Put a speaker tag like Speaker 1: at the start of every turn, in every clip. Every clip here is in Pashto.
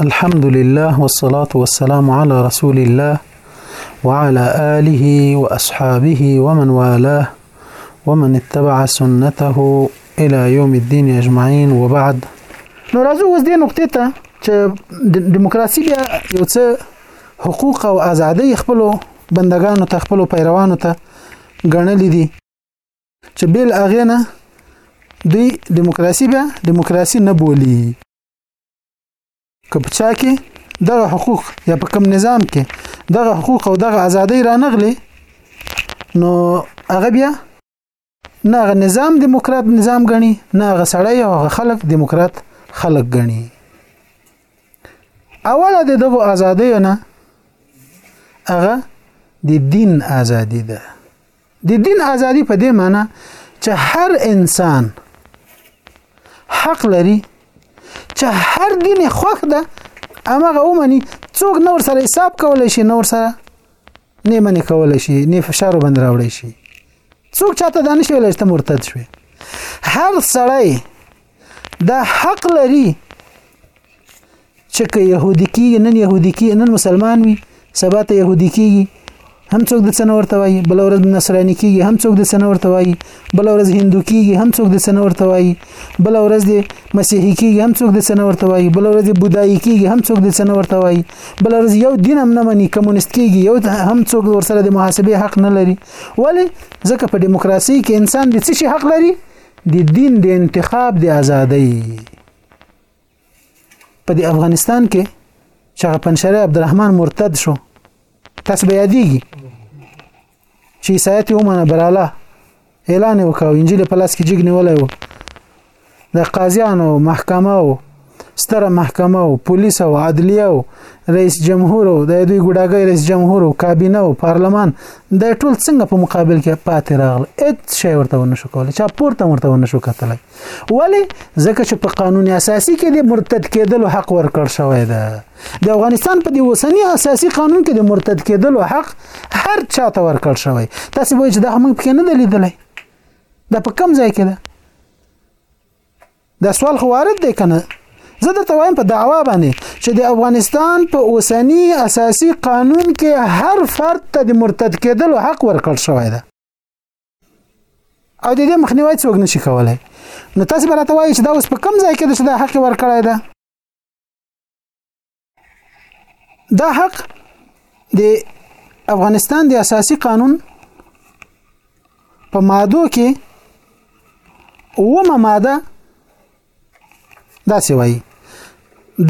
Speaker 1: الحمد لله والصلاة والسلام على رسول الله وعلى آله وأصحابه ومن والاه ومن اتبع سنته إلى يوم الدين أجمعين وبعد
Speaker 2: نو راځو اوس دې نقطې ته چې دیموکراسي بیا یو څه حقوق او ازادۍ خپل بندگانو ته خپل پیروانو ته ګڼلې دي چې بل اغینه دوی دیموکراسي بیا دیموکراسي نه بولی که په چا کې دغه حقوق یا په کوم نظام کې دغه حقوق او دغه ازادۍ رانغلي نو هغه بیا نه هغه نظام دیموکرات نظام غني نه هغه سړی او هغه خلک دیموکرات خلک غني اوله د دغه ازادۍ نه هغه د دین ازادي ده د دین ازادي په دې معنی چې هر انسان حق لري چې هر دین خوښ ده امغه ومني څوک نور سره حساب کولای شي نور سره نه منې کولای شي نه فشار وبند راوړي شي څوک چاته دانش ویل چې مرتد شوی هر سړی دا حق لري چې که يهودي کېږي نن يهودي کېږي نن مسلمان وي سبا ته يهودي کېږي هم څوک د څنور ته وایي بل ورځ نصراني کېږي هم څوک د څنور ته وایي بل ورځ هندو کېږي هم څوک د څنور ته وایي بل ورځ د مسیحي کېږي هم څوک د څنور ته وایي بل ورځ بودایي کېږي هم څوک د څنور ته وایي بل ورځ یو دین هم نه مني کمونیست کېږي یو هم څوک ورسره د محاسبې حق نه لري ولی ځکه په دیموکراسي کې انسان د څه شي حق لري د دین د انتخاب د ازادۍ په د افغانستان کې چې هغه پنشری عبدالرحمن مرتد شو تاسو به یادېږي چې عیسایت یې ومنه براله اعلان وکاو انجیل په لاس کې جګ نیولی و د قاضیانو محکمه او ستره محکمه او پولیس او عدلیه او رئیس جمهور او د دوی ګډاګي رئیس جمهور او کابینه او پارلمان د ټول څنګه په مقابل کې پاتې راغله هیڅ شی ورته ونه شو کولای چا پورته ورته ونه شو کتلای ولی ځکه چې په قانون اساسي کې د مرتد کېدلو حق ورکړ شوی دی د افغانستان په دې وسنی اساسي قانون کې د مرتد کېدلو حق هر چا ته ورکړ شوی تاسو به چې دا موږ پکې نه لیدلای دا په کم ځای کې ده دا سوال خو وارد دی کنه زه درته وایم په دعوا باندې چې د افغانستان په اوسنی اساسي قانون کې هر فرد ته د مرتد کېدلو حق ورکړ شوی دی او د دې مخنیوي څوک نشي کولای نو تاسو به راته وایئ چې دا اوس په کوم ځای کې د شدا حق ورکړای دی دا حق د افغانستان د اساسي قانون په مادو کې اومه ماده دا سی وایي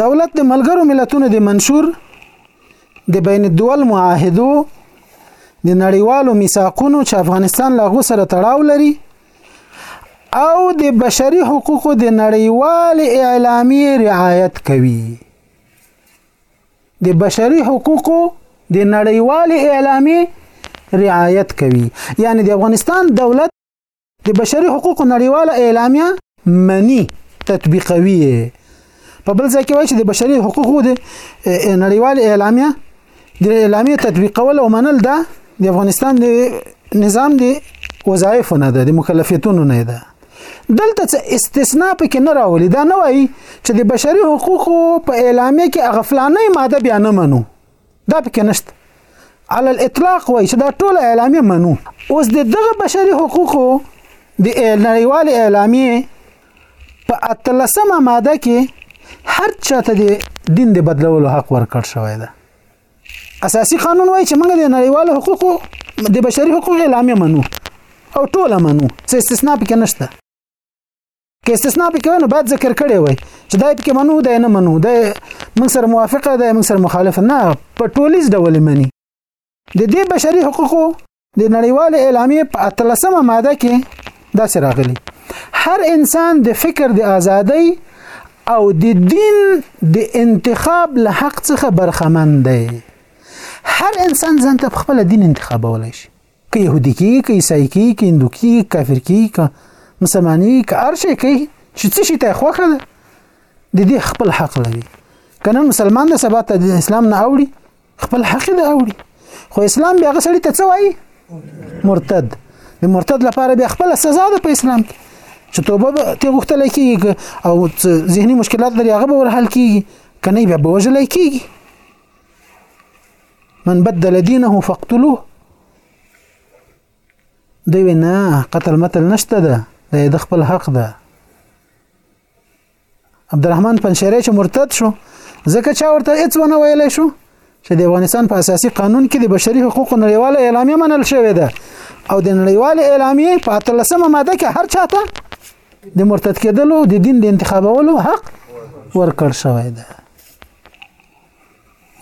Speaker 2: دولت د ملګرو ملتونو د منشور د بین الدول معاهدو د نړیوالو میثاقونو چې افغانستان له غو سره تړاو لري او د بشري حقوقو د نړیوال اعلامیې رعایت کوي د بشري حقوقو د نړیوال اعلامیې رعایت کوي یعنی د افغانستان دولت د بشري حقوقو نړیواله اعلامیه مني تطبیقوي په بل ځای کې وایي چې د بشري حقوقو د نړیوال اعلامیه د اعلامیې تطبیقول او منل دا د افغانستان د نظام دی وظایف نه ده د مکلفیتونو نه ده دلته څه استثناء پکې نه راولي دا نه وایي چې د بشري حقوقو په اعلامیه کې اغفلانه ماده بیا نه منو دا پکې نشته على الاطلاق وایي چې دا ټول اعلامیه منو اوس د دغه بشري حقوقو د نړیوال اعلامیه په اتلسمه ماده کې هر چاته د دین د بدلولو حق ورکړ شوی دی اساسي قانون وایي چې موږ د نړیوالو حقوقو د بشري حقوقو اعلامیه منو او ټول منو څه استثنا پکې نشته که استثنا پکې ونه باید ذکر کړي وای چې دای پکې منو دای نه منو دای موږ سره موافقه دای موږ سره مخالفه نه په ټولیز ډول مني د دې بشري حقوقو د نړیوال اعلامیې په اتلسمه ماده کې دا سراغلی هر انسان د فکر د ازادۍ او د دین د انتخاب له حق څخه برخمن دی هر انسان ځان ته خپل دین انتخابولای شي که يهودي کی که عیسائی کی که هندو کی کافر کی که مسلمانی که ارشه کی چې څه شي ته خوخه ده د دې خپل حق لري کنه مسلمان د سبا ته د اسلام نه اوړي خپل حق دی اوړي خو اسلام بیا غسړي ته څه وایي مرتد د مرتد لپاره بیا خپل سزا ده په اسلام کې چې توبه به ته غوښتل کیږي او ذهني مشکلات لري هغه به ور حل کیږي کنه بیا به وجل کیږي من بدل دينه فاقتلوه دوی نه قتل متل نشته ده د خپل حق ده عبدالرحمن پنشيري چې مرتد شو ځکه چا ورته هیڅ ونه ویلی شو چې د افغانستان په اساسي قانون کې د بشري حقوقو نړیواله اعلامیه منل شوې ده او د نړیوالې اعلامیې په اتلسمه ماده کې هر چاته د مرتد کېدلو د دین د انتخابولو حق ورکړ شوی ده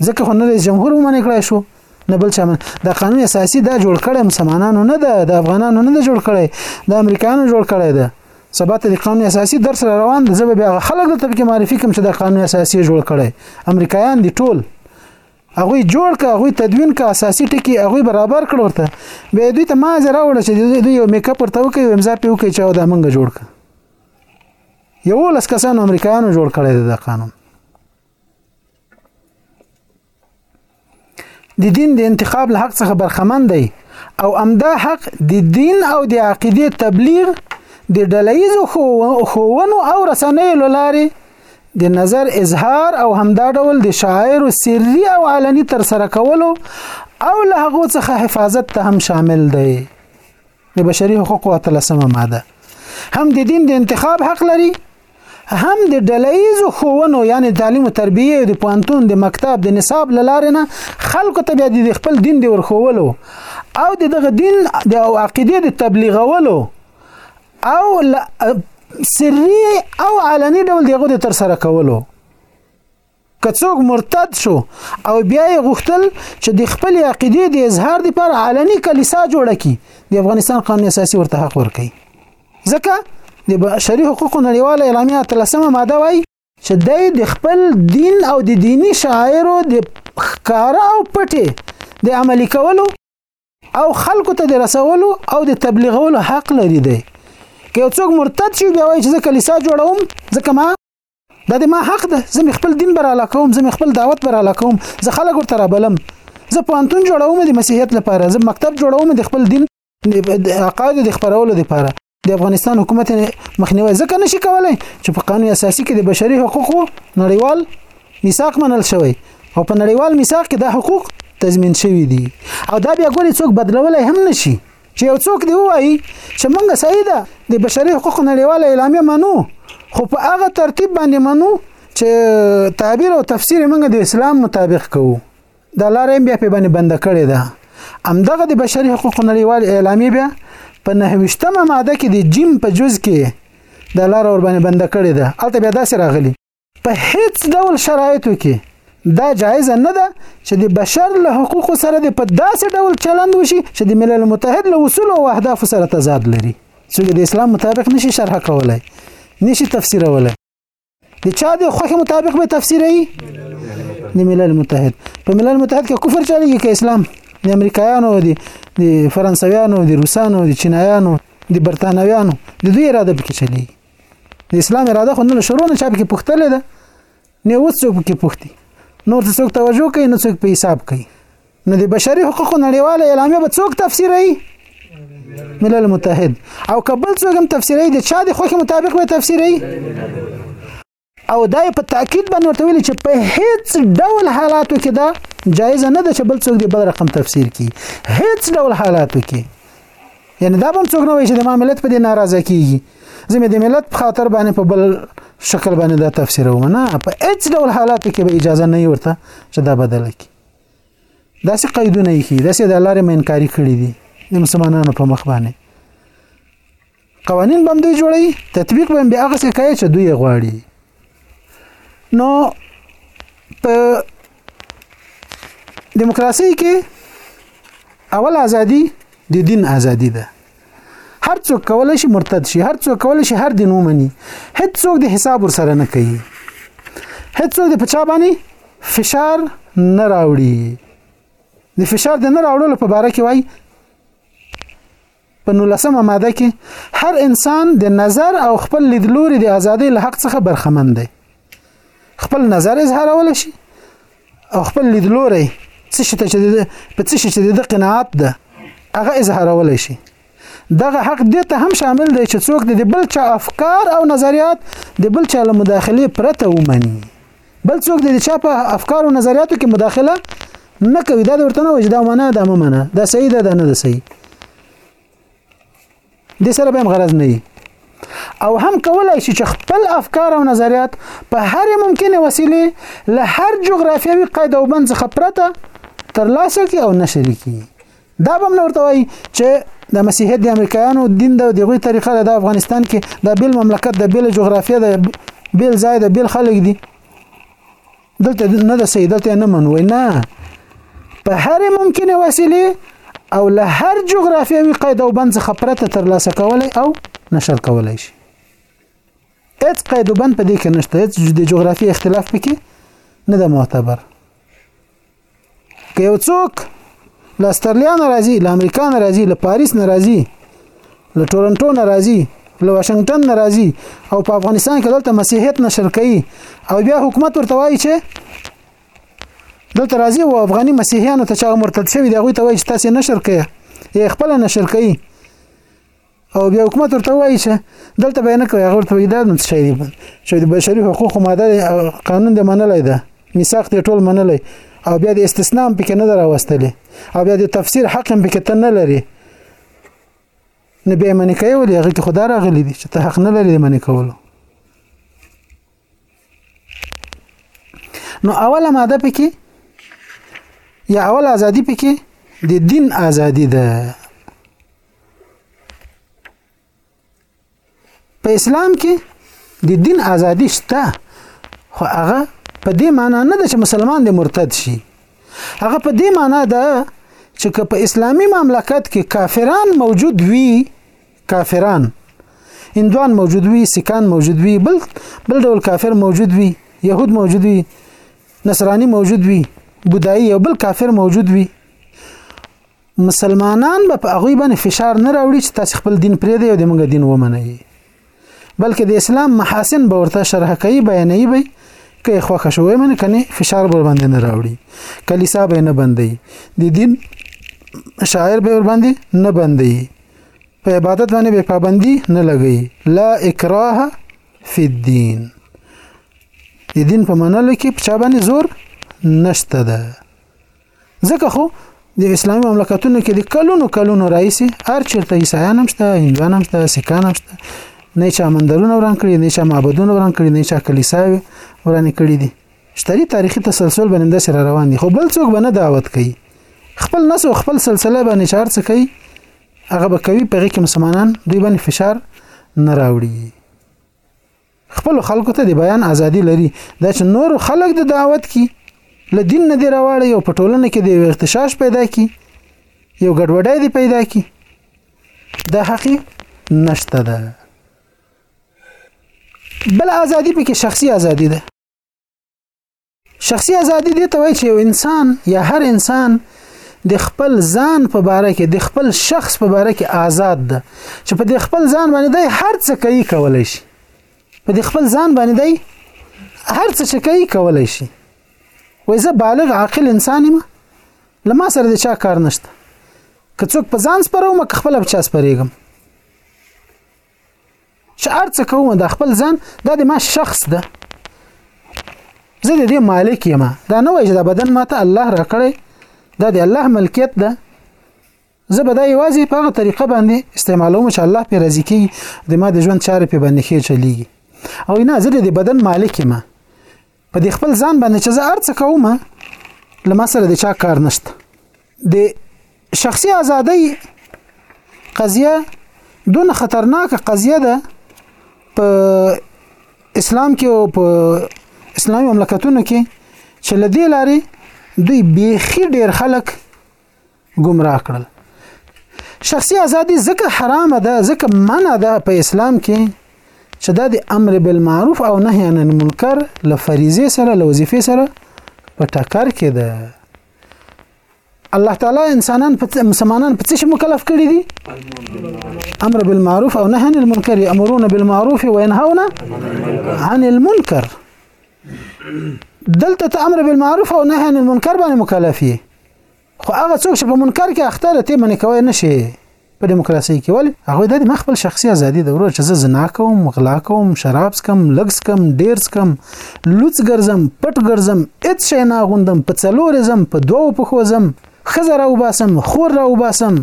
Speaker 2: ځکه خو نه رئیس جمهور ومنې کړای شو نه بل چا دا قانون اساسي دا جوړ کړی مسلمانانو نه ده د افغانانو نه ده جوړ کړی د امریکایانو جوړ کړی ده سبا ته د قانون اساسي درس را روان دی زه بیا خلک د طبقه معرفي کوم چې د قانون اساسي جوړ کړی امریکایان دي ټول هغه جوړ ک هغه تدوین ک اساسي ټکی هغه برابر کړ ورته به دوی ته ما زرا وړ چې دوی یو میک اپ ورته وکي او امضا پیو کوي چې دا منګه جوړ ک یو لس کسانو امریکایانو جوړ کړی د قانون د دین د انتخاب له حق څخه برخمن دی او امدا حق د دین او د عقیده تبلیغ د ډلهیزو ښوونو او رسنیو له لارې د نظر اظهار او همدا ډول د شاعر سری او علني تر سره کولو او له هغه څخه حفاظت ته هم شامل دی د بشري حقوقو اتلسمه ماده هم د دین د انتخاب حق لري هم د ډلهییزو ښوونو یعنی تعلیم او تربیه د پوهنتون د مکتب د نصاب لارې نه خلکو ته بیا د خپل دین د ورخولو او د دغه دین د او عقیده د تبلیغولو او سری او علني ډول دغه د تر سره کولو که څوک مرتد شو او بیا یې غوښتل چې د خپل عقیدې د اظهار لپاره علني کلیسا جوړه کړي د افغانستان قانون اساسي ورته حق ورکړي ځکه د بشري حقوقو نړیواله اعلامیه اتلسمه ماده وایي چې دی د خپل دین او د دینی شاعرو د ښکاره او پټې د عملی کولو او خلکو ته د رسولو او د تبلیغولو حق لري دی که یو څوک مرتد شي بیا وایي چې زه کلیسا جوړوم ځکه ما دا د ما حق ده زه خپل دین بر علاقه کوم زه خپل دعوت بر علاقه کوم زه خلک ورته رابلم زه پوهنتون جوړوم د مسیحیت لپاره زه مکتب جوړوم د خپل دین د عقاید د خبرولو لپاره د افغانستان حکومت مخنیوي ځکه نشي کولای چې په قانون اساسي کې د بشري حقوقو نړیوال میثاق منل شوی او په نړیوال میثاق کې دا حقوق تضمین شوی دي او دا بیا ګوري څوک بدلولای هم نشي چې یو څوک دی وایي چې موږ صحیح ده د بشري حقوقو نړیواله اعلامیه منو خو په هغه ترتیب باندې منو چې تعبیر او تفسیر موږ د اسلام مطابق کوو دا لارې بیا په باندې بند کړې ده امدغه د بشري حقوقو نړیوال اعلامیه بیا په نهوشتمه ماده کې د جیم په جز کې د لار اور باندې بند کړې ده البته بیا داسې راغلی په هیڅ ډول شرایطو کې دا جایزه نه ده چې د بشر له حقوقو سره د په داسې ډول چلند وشي چې د ملل متحد له اصول او اهداف سره تضاد لري چې د اسلام مطابق نشي شرح کولای نشي تفسیرولای د چا د خوخه مطابق به تفسیري د ملل متحد په ملل متحد کې کفر چلیږي که اسلام د امریکایانو دي د فرانسویانو دي روسانو دي چینایانو دي برتانویانو د دوی اراده پکې چلیږي د اسلام اراده خو نه شروع نه چا پکې پوښتلې ده نه اوس څوک پکې پوښتي نور څوک توجه کوي نه څوک په حساب کوي نو د بشري حقوقو نړیواله اعلامیه به څوک تفسیروي ملل متحد او کبل څوک هم تفسیروي د چا د خوښې مطابق به تفسیروي او دا یې په تاکید باندې ورته ویلي چې په هیڅ ډول حالاتو کې دا جایز نه ده چې بل څوک دې بل رقم تفسیر کړي هیڅ ډول حالاتو کې یعنی دا هم څوک نه وایي چې د ما ملت په دې ناراضه کیږي زه مې د ملت په خاطر باندې په بل شکل باندې دا تفسیر ومنه په هیڅ ډول حالاتو کې به اجازه نه ورته چې دا بدل کړي داسې قیدونه یې کړي داسې د لارې مې انکاري کړي دي د مسلمانانو په مخ باندې قوانین بم دوی جوړي تطبیق بم بیا هغه څه کوي چې دوی غواړي نو په دیموکراسي کې اول ازادي د دین ازادي ده هر څوک کولای شي مرتد شي هر څوک کولای شي هر دین ومني هیڅ څوک د حساب ور سره نه کوي هیڅ څوک د پچا باندې فشار نه راوړي د فشار د نه راوړلو په باره کې وای په نولسمه ماده کې هر انسان د نظر او خپل لیدلوري د ازادۍ له حق څخه برخمن دی خپل نظر اظهارول شي او خپل لیدلوري څه شته چې په څه شي چې د قناعت ده هغه اظهارول شي دغه حق دې ته هم شامل دی چې څوک د بل چا افکار او نظریات د بل چا له مداخله پرته ومني بل څوک د چا په افکار او نظریاتو کې مداخله نه کوي دا ورته نه وایي دا معنا دا مه معنا دا صحیح ده دا نه ده صحیح د سره به غرض نه او هم کولای شي چې خپل افکار او نظریات په هر ممکنه وسیله له هر جغرافیوي قید او بند څخه پرته ترلاسه کړي او نشر کړي دا به نور ته وایي چې د مسیحیت د امریکایانو دین د دغوی طریقه ده د افغانستان کې د بیل مملکت د بیل جغرافیه ده بیل ځای د بیل خلک دي دلته نه د سید دلته نه منو نه په هر ممکنه وسیله او له هر جغرافیوي قید او بند څخه پرته تر لاسه کولای او نشر کولای شي هیڅ قید او بند په دې کې نشته هیڅ د جغرافي اختلاف پکې نه ده معتبر که یو څوک له استرالیا نه راځي له امریکا نه راځي له پاریس نه راځي له ټورنټو نه راځي له واشنگټن نه راځي او په افغانستان کې دلته مسیحیت نشر کوي او بیا حکومت ورته وایي چې دلته راځي او افغاني مسیحیانو ته چې مرتد شوی دی هغوی ته وایي چې تاسې نشر کړئ یې خپله نشر کوي او بیا حکومت ورته وایي چې دلته به نه کوي هغه ورته وایي دا نو څه دی چې د بشري حقوقو ماده قانون د منلای ده میثاق دی ټول منلای او بیا د استثناء په کې نه دراوستلې او بیا د تفسیر حق په کې ته نه لري نه به منې کوي ولې هغه کې خدا راغلی دی چې ته حق نه لري منې کولو نو اوله ماده پکې یا اول ازادي پکې د دین ازادي ده په اسلام کې د دین ازادي شته خو هغه په دې معنی نه ده چې مسلمان دی مرتد شي هغه په دې معنی ده چې که په اسلامی مملکت کې کافران موجود وي کافران هندوان موجود وي سکان موجود وي بل بل ډول کافر موجود وي يهود موجود وي نصراني موجود وي بودایی او بل کافر موجود وي مسلمانان به په هغوی باندې فشار نه راوړي چې تاسو خپل دین پرې دی او د موږ دین ومنئ بلکې د اسلام محاسن به ورته شرح کوي بیانوي به کې خوښه شوې من کني فشار به باندې نه راوړي کلیسا به نه بندي د دین شاعر به ور باندې نه بندي په عبادت باندې به پابندي نه لګي لا اکراه فی الدین د دین په منلو کې په چا باندې زور نشته ده ځکه خو د اسلامي مملکتونو کې د کلونو کلونو راهیسې هر چیرته عیسایان هم شته هندوان هم شته سکان هم شته نه چا مندرونه وران کړي نه چا معبدونه وران کړي نه چا کلیساوې وران کړي دي شتري تاریخي تسلسل باندې د سره روان دي خو بل څوک باندې دعوت کوي خپل نس او خپل سلسله باندې چار څه کوي هغه به کوي په غي کې مسلمانان دوی باندې فشار نه راوړي خپل خلکو ته د بیان ازادي لري دا چې نور خلک د دعوت کی له دین نه دی راوړی او په ټولنه کې د یو اغتشاش پیدا کی یو ګډوډای دی پیدا کی دا حقي نشته ده بل ازادي پکې شخصي ازادي ده شخصي ازادي دې ته وایي چې یو انسان یا هر انسان د خپل ځان په باره کې د خپل شخص په باره کې آزاد ده چې په د خپل ځان باندې دی هر څه کوي کولای شي په د خپل ځان باندې دی هر څه چې کوي کولای شي وای زه بالغ عاقل انسان یم لما سره د چا کار نشته که څوک په ځان سپروم که خپل په چا سپریږم چې ارڅ کوم د خپل ځان دا د ما شخص ده زه د دې مالک یم دا نه وایي چې دا بدن ماته الله راکړی دا د الله ملکیت ده زه به دا یوازې په هغه طریقه باندې استعمالوم چې الله په راضي کوي د ما د ژوند چارې په باندې ښې چلیږي او نه زه د بدن مالک یم په دې خپل ځان باندې چې زه ارڅ کوم لما سره د چا کار نشته د شخصي ازادۍ قضیه دونه خطرناکه قضیه ده په اسلام کې او په اسلامي مملکتونو کې چې لدې لارې دوی بیخي ډیر خلک ګمراه کړل شخصي ازادي ځکه حرام ده ځکه منع ده په اسلام کې چې دا د امر بالمعروف او نهي عن المنکر له فریضه سره له وظیفه سره په ټکر کې ده الله تعالی انسانان په مسلمانان په څه مکلف کړی دي امر بالمعروف او نهي عن المنکر يأمرون بالمعروف وينهون عن المنکر دلته امر بالمعروف او نهي عن المنکر باندې مکلف یې خو هغه څوک چې په منکر کې اخته ده ته منې کوی نشي په دیموکراسي کې ول هغه د ما خپل شخصي ازادي د ورور چې زه زنا کوم غلا کوم شراب سکم لګس کم ډیر سکم لوڅ ګرځم پټ ګرځم هیڅ شي نه غوندم په څلور زم په دوو پخو زم خزر او باسم خور را وباسم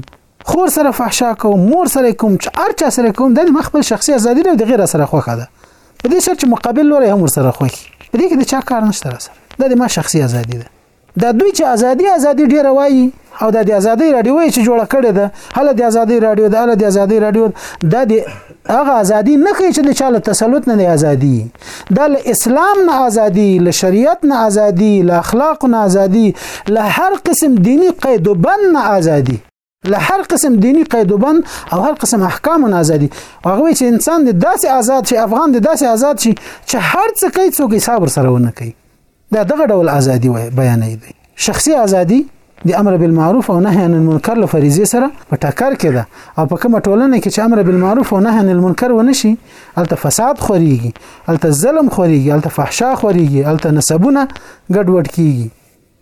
Speaker 2: خور سره فحشا کوم مور سره کوم چې هر چا سره کوم د ما خپل شخصي ازادي نه د غیر سره خوخه ده په دې شرط چې مقابل لوري هم سره خوخي په دې کې د چا کار نشته سره دا د ما شخصي ازادي ده دا دوی چې ازادي ازادي ډیر وایي او دا د ازادي رادیو چې جوړه کړې ده هله د ازادي رادیو ده هله د ازادي رادیو دا د هغه ازادي نه کوي چې د چاله تسلط نه ازادي دا له اسلام نه ازادي له شریعت نه ازادي له اخلاق نه ازادي له هر قسم دینی قید وبند نه ازادي له هر قسم دینی قیدوبند او هر قسم احکام نه ازادي هغه چې انسان د داسې آزاد شي افغان د داسې آزاد شي چې هر څه کوي څوک حساب سره ونه کوي دا دغه ډول ازادي وای بیانې دی شخصي ازادي د امر بالمعروف او نهي عن المنکر له فریضې سره په ټکر کې ده او په کومه ټولنه کې چې امر بالمعروف او نهي عن المنکر ونشي الته فساد خوريږي الته ظلم خوريږي الته فحشا خوريږي الته نسبونه ګډوډ کیږي